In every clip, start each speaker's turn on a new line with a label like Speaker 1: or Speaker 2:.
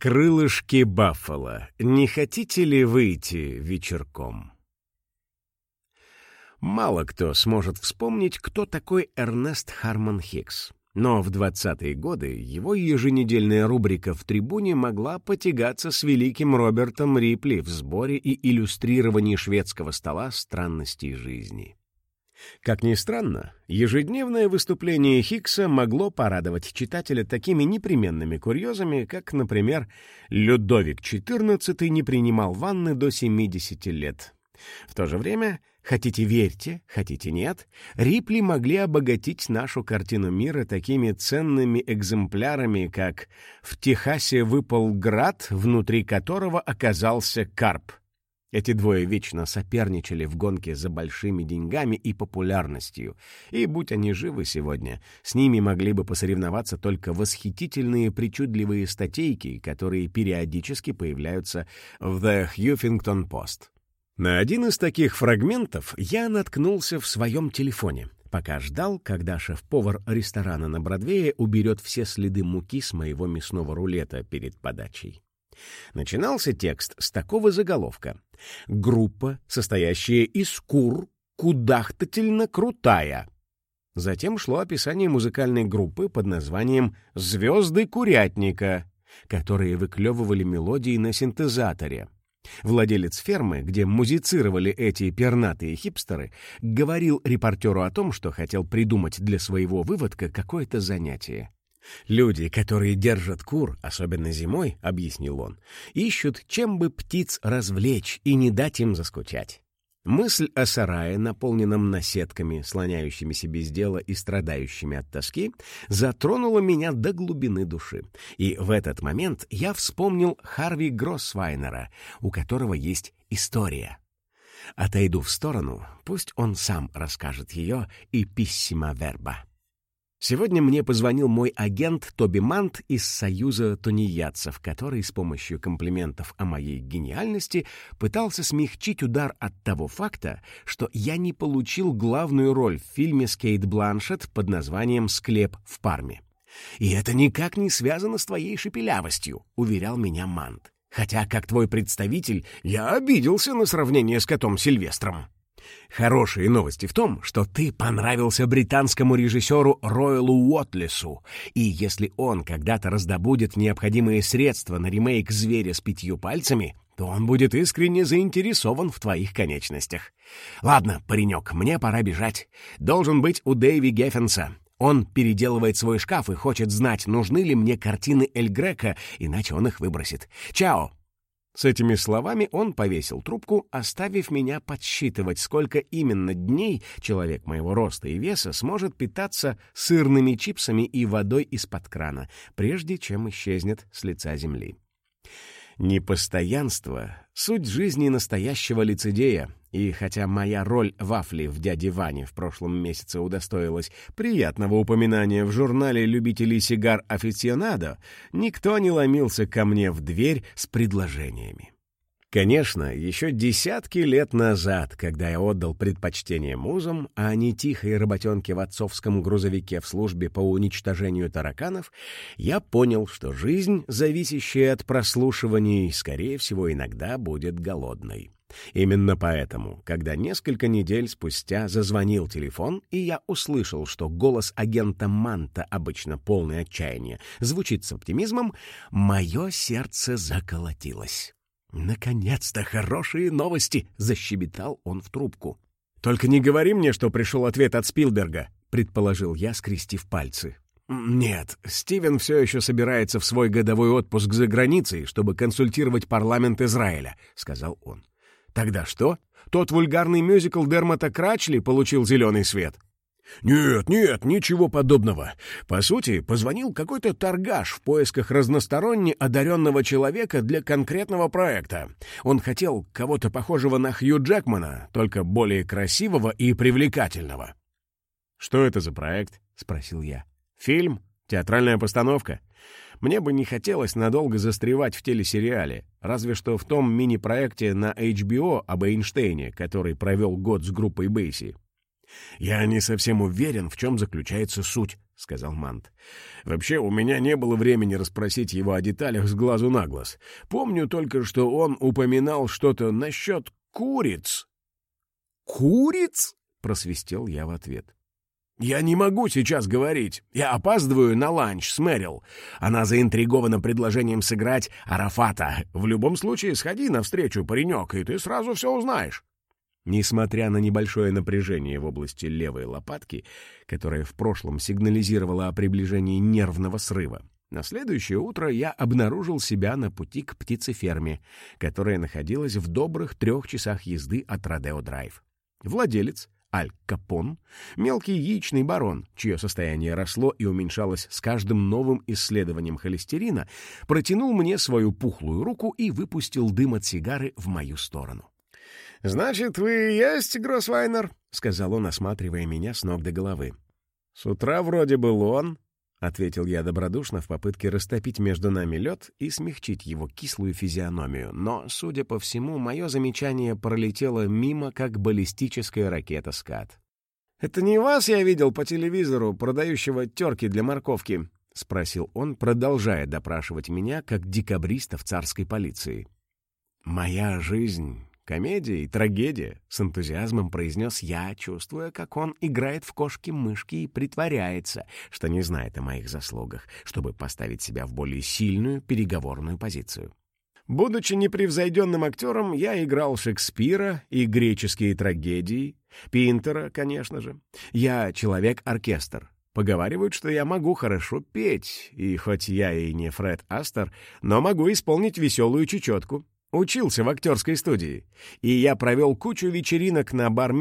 Speaker 1: Крылышки Баффало. Не хотите ли выйти вечерком? Мало кто сможет вспомнить, кто такой Эрнест Харман Хикс. Но в 20-е годы его еженедельная рубрика в «Трибуне» могла потягаться с великим Робертом Рипли в сборе и иллюстрировании шведского стола странностей жизни. Как ни странно, ежедневное выступление Хиггса могло порадовать читателя такими непременными курьезами, как, например, Людовик XIV не принимал ванны до 70 лет. В то же время, хотите верьте, хотите нет, Рипли могли обогатить нашу картину мира такими ценными экземплярами, как «В Техасе выпал град, внутри которого оказался карп», эти двое вечно соперничали в гонке за большими деньгами и популярностью, и, будь они живы сегодня, с ними могли бы посоревноваться только восхитительные причудливые статейки, которые периодически появляются в The Huffington Post. На один из таких фрагментов я наткнулся в своем телефоне, пока ждал, когда шеф-повар ресторана на Бродвее уберет все следы муки с моего мясного рулета перед подачей. Начинался текст с такого заголовка. «Группа, состоящая из кур, кудахтательно крутая». Затем шло описание музыкальной группы под названием «Звезды курятника», которые выклевывали мелодии на синтезаторе. Владелец фермы, где музицировали эти пернатые хипстеры, говорил репортеру о том, что хотел придумать для своего выводка какое-то занятие. Люди, которые держат кур, особенно зимой, — объяснил он, — ищут, чем бы птиц развлечь и не дать им заскучать. Мысль о сарае, наполненном наседками, слоняющимися без дела и страдающими от тоски, затронула меня до глубины души. И в этот момент я вспомнил Харви Гроссвайнера, у которого есть история. Отойду в сторону, пусть он сам расскажет ее и писсима верба. Сегодня мне позвонил мой агент Тоби Мант из Союза тунеядцев, который с помощью комплиментов о моей гениальности пытался смягчить удар от того факта, что я не получил главную роль в фильме с Кейт Бланшет под названием «Склеп в Парме». «И это никак не связано с твоей шепелявостью», — уверял меня Мант. «Хотя, как твой представитель, я обиделся на сравнение с котом Сильвестром». Хорошие новости в том, что ты понравился британскому режиссеру Ройлу Уотлесу, и если он когда-то раздобудет необходимые средства на ремейк «Зверя с пятью пальцами», то он будет искренне заинтересован в твоих конечностях. Ладно, паренек, мне пора бежать. Должен быть у Дэйви Геффенса. Он переделывает свой шкаф и хочет знать, нужны ли мне картины Эль Грека, иначе он их выбросит. Чао! С этими словами он повесил трубку, оставив меня подсчитывать, сколько именно дней человек моего роста и веса сможет питаться сырными чипсами и водой из-под крана, прежде чем исчезнет с лица земли. Непостоянство — суть жизни настоящего лицедея, и хотя моя роль вафли в «Дяде Ване» в прошлом месяце удостоилась приятного упоминания в журнале любителей сигар «Афиционадо», никто не ломился ко мне в дверь с предложениями. Конечно, еще десятки лет назад, когда я отдал предпочтение музам, а не тихой работенке в отцовском грузовике в службе по уничтожению тараканов, я понял, что жизнь, зависящая от прослушиваний, скорее всего, иногда будет голодной. Именно поэтому, когда несколько недель спустя зазвонил телефон, и я услышал, что голос агента Манта, обычно полный отчаяния, звучит с оптимизмом, мое сердце заколотилось. «Наконец-то хорошие новости!» — защебетал он в трубку. «Только не говори мне, что пришел ответ от Спилберга», — предположил я, скрестив пальцы. «Нет, Стивен все еще собирается в свой годовой отпуск за границей, чтобы консультировать парламент Израиля», — сказал он. «Тогда что? Тот вульгарный мюзикл Дермота Крачли получил зеленый свет?» «Нет, нет, ничего подобного. По сути, позвонил какой-то торгаш в поисках разносторонне одаренного человека для конкретного проекта. Он хотел кого-то похожего на Хью Джекмана, только более красивого и привлекательного». «Что это за проект?» — спросил я. «Фильм? Театральная постановка?» Мне бы не хотелось надолго застревать в телесериале, разве что в том мини-проекте на HBO об Эйнштейне, который провел год с группой Бейси. «Я не совсем уверен, в чем заключается суть», — сказал Мант. «Вообще, у меня не было времени расспросить его о деталях с глазу на глаз. Помню только, что он упоминал что-то насчет куриц». «Куриц?» — просвистел я в ответ. «Я не могу сейчас говорить. Я опаздываю на ланч с Мэрил. Она заинтригована предложением сыграть Арафата. В любом случае, сходи навстречу, паренек, и ты сразу все узнаешь». Несмотря на небольшое напряжение в области левой лопатки, которое в прошлом сигнализировало о приближении нервного срыва, на следующее утро я обнаружил себя на пути к птицеферме, которая находилась в добрых трех часах езды от Родео-Драйв. Владелец, Аль Капон, мелкий яичный барон, чье состояние росло и уменьшалось с каждым новым исследованием холестерина, протянул мне свою пухлую руку и выпустил дым от сигары в мою сторону. «Значит, вы есть Гроссвайнер?» — сказал он, осматривая меня с ног до головы. «С утра вроде был он», — ответил я добродушно в попытке растопить между нами лед и смягчить его кислую физиономию, но, судя по всему, мое замечание пролетело мимо, как баллистическая ракета «Скат». «Это не вас я видел по телевизору, продающего терки для морковки?» — спросил он, продолжая допрашивать меня, как декабриста в царской полиции. «Моя жизнь Комедия и трагедия, с энтузиазмом произнес я, чувствуя, как он играет в кошки-мышки и притворяется, что не знает о моих заслугах, чтобы поставить себя в более сильную переговорную позицию. Будучи непревзойденным актером, я играл Шекспира и греческие трагедии, Пинтера, конечно же. Я человек-оркестр. Поговаривают, что я могу хорошо петь, и хоть я и не Фред Астер, но могу исполнить веселую чечетку. Учился в актерской студии, и я провел кучу вечеринок на бар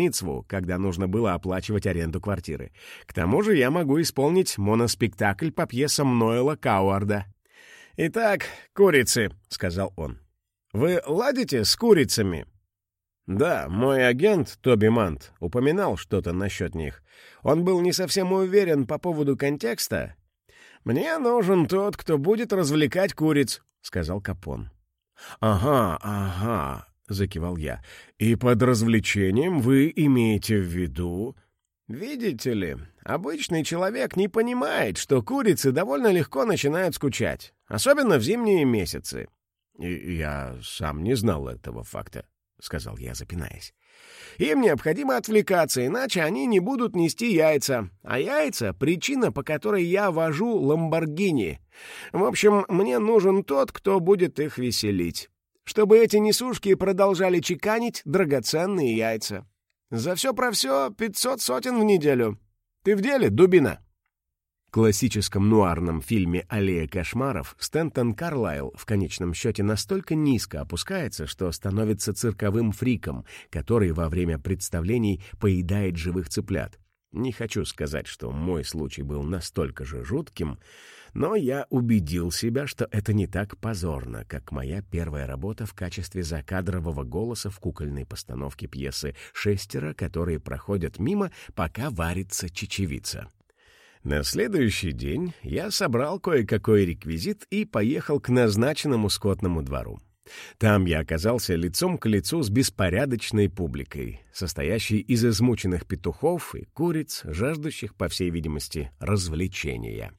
Speaker 1: когда нужно было оплачивать аренду квартиры. К тому же я могу исполнить моноспектакль по пьесам Ноэла Кауарда. «Итак, курицы», — сказал он. «Вы ладите с курицами?» «Да, мой агент, Тоби Мант, упоминал что-то насчет них. Он был не совсем уверен по поводу контекста». «Мне нужен тот, кто будет развлекать куриц», — сказал Капон. «Ага, ага», — закивал я. «И под развлечением вы имеете в виду...» «Видите ли, обычный человек не понимает, что курицы довольно легко начинают скучать, особенно в зимние месяцы». И «Я сам не знал этого факта», — сказал я, запинаясь. «Им необходимо отвлекаться, иначе они не будут нести яйца. А яйца — причина, по которой я вожу Ламборгини. В общем, мне нужен тот, кто будет их веселить. Чтобы эти несушки продолжали чеканить драгоценные яйца. За все про все пятьсот сотен в неделю. Ты в деле, дубина?» Классическом нуарном фильме «Аллея кошмаров» Стэнтон Карлайл в конечном счете настолько низко опускается, что становится цирковым фриком, который во время представлений поедает живых цыплят. Не хочу сказать, что мой случай был настолько же жутким, но я убедил себя, что это не так позорно, как моя первая работа в качестве закадрового голоса в кукольной постановке пьесы «Шестеро», которые проходят мимо, пока варится чечевица. На следующий день я собрал кое-какой реквизит и поехал к назначенному скотному двору. Там я оказался лицом к лицу с беспорядочной публикой, состоящей из измученных петухов и куриц, жаждущих, по всей видимости, развлечения.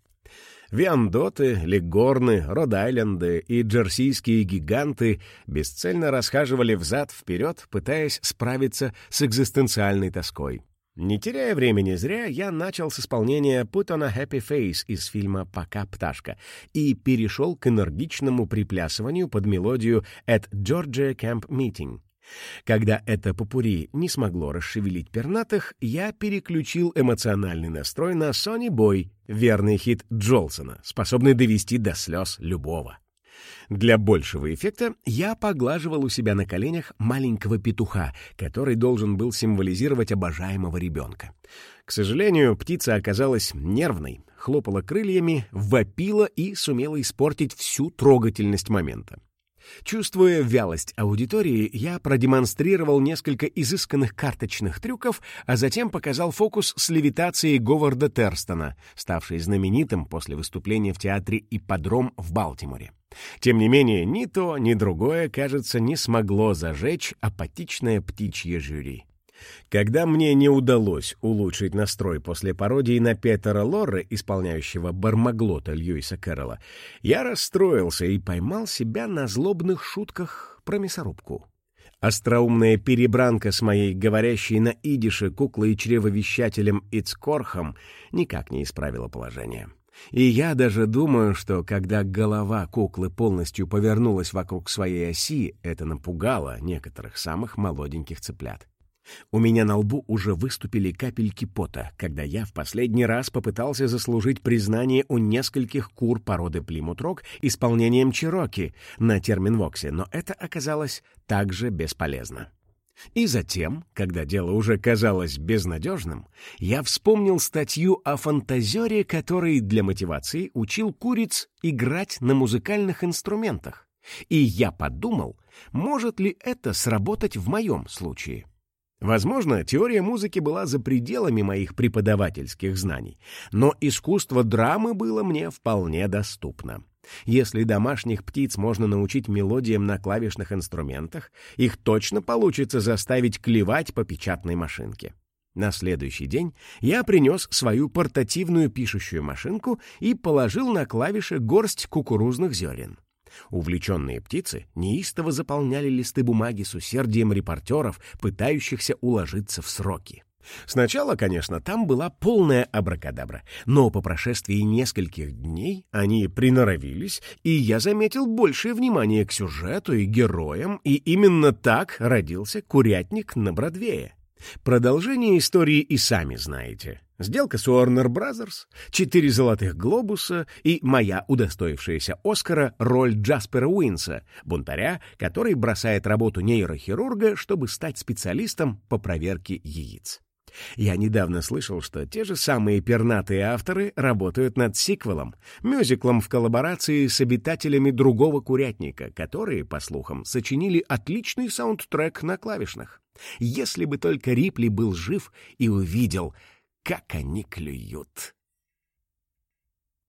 Speaker 1: Виандоты, Легорны, Род-Айленды и джерсийские гиганты бесцельно расхаживали взад-вперед, пытаясь справиться с экзистенциальной тоской. Не теряя времени зря, я начал с исполнения «Put on a happy face» из фильма «Пока пташка» и перешел к энергичному приплясыванию под мелодию «At Georgia Camp Meeting». Когда это попури не смогло расшевелить пернатых, я переключил эмоциональный настрой на «Сонни Бой», верный хит Джолсона, способный довести до слез любого. Для большего эффекта я поглаживал у себя на коленях маленького петуха, который должен был символизировать обожаемого ребенка. К сожалению, птица оказалась нервной, хлопала крыльями, вопила и сумела испортить всю трогательность момента. Чувствуя вялость аудитории, я продемонстрировал несколько изысканных карточных трюков, а затем показал фокус с левитацией Говарда Терстона, ставший знаменитым после выступления в театре «Ипподром» в Балтиморе. Тем не менее, ни то, ни другое, кажется, не смогло зажечь апатичное птичье жюри. Когда мне не удалось улучшить настрой после пародии на Петера Лорре, исполняющего бармаглота Льюиса Кэрролла, я расстроился и поймал себя на злобных шутках про мясорубку. Остроумная перебранка с моей говорящей на идише куклой и чревовещателем Ицкорхом никак не исправила положение. И я даже думаю, что когда голова куклы полностью повернулась вокруг своей оси, это напугало некоторых самых молоденьких цыплят. У меня на лбу уже выступили капельки пота, когда я в последний раз попытался заслужить признание у нескольких кур породы Плимутрок исполнением Чироки на терминвоксе, но это оказалось также бесполезно. И затем, когда дело уже казалось безнадежным, я вспомнил статью о фантазере, который для мотивации учил куриц играть на музыкальных инструментах. И я подумал, может ли это сработать в моем случае. Возможно, теория музыки была за пределами моих преподавательских знаний, но искусство драмы было мне вполне доступно. Если домашних птиц можно научить мелодиям на клавишных инструментах, их точно получится заставить клевать по печатной машинке. На следующий день я принес свою портативную пишущую машинку и положил на клавиши горсть кукурузных зерен. Увлеченные птицы неистово заполняли листы бумаги с усердием репортеров, пытающихся уложиться в сроки. Сначала, конечно, там была полная абракадабра, но по прошествии нескольких дней они приноровились, и я заметил большее внимание к сюжету и героям, и именно так родился «Курятник» на Бродвее. Продолжение истории и сами знаете. Сделка с Warner Brothers, четыре золотых глобуса и моя удостоившаяся Оскара роль Джаспера Уинса, бунтаря, который бросает работу нейрохирурга, чтобы стать специалистом по проверке яиц. Я недавно слышал, что те же самые пернатые авторы работают над сиквелом, мюзиклом в коллаборации с обитателями другого курятника, которые, по слухам, сочинили отличный саундтрек на клавишных. Если бы только Рипли был жив и увидел, как они клюют.